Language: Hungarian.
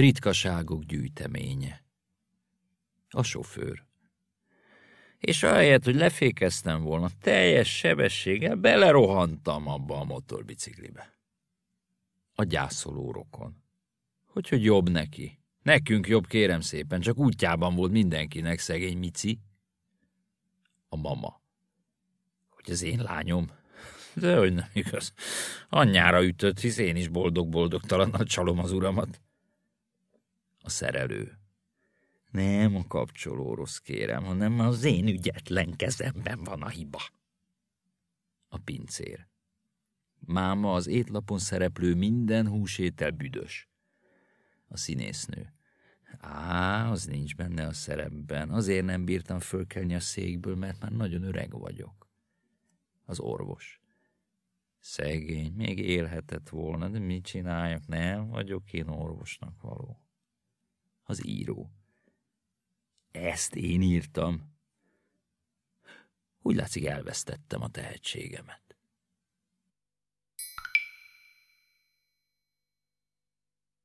ritkaságok gyűjteménye. A sofőr. És ahelyett, hogy lefékeztem volna, teljes sebességgel belerohantam abba a motorbiciklibe. A gyászoló rokon. Hogy, hogy jobb neki. Nekünk jobb, kérem szépen, csak útjában volt mindenkinek szegény Mici. A mama. Hogy az én lányom? De hogy nem igaz. Anyjára ütött, hisz én is boldog-boldogtalannal csalom az uramat. A szerelő. Nem a kapcsoló rossz kérem, hanem az én ügyetlen kezemben van a hiba. A pincér. Máma az étlapon szereplő minden húsétel büdös. A színésznő. Á, az nincs benne a szerepben. Azért nem bírtam fölkelni a székből, mert már nagyon öreg vagyok. Az orvos. Szegény, még élhetett volna, de mit csináljak? Nem vagyok én orvosnak való. Az író. Ezt én írtam. Úgy látszik, elvesztettem a tehetségemet.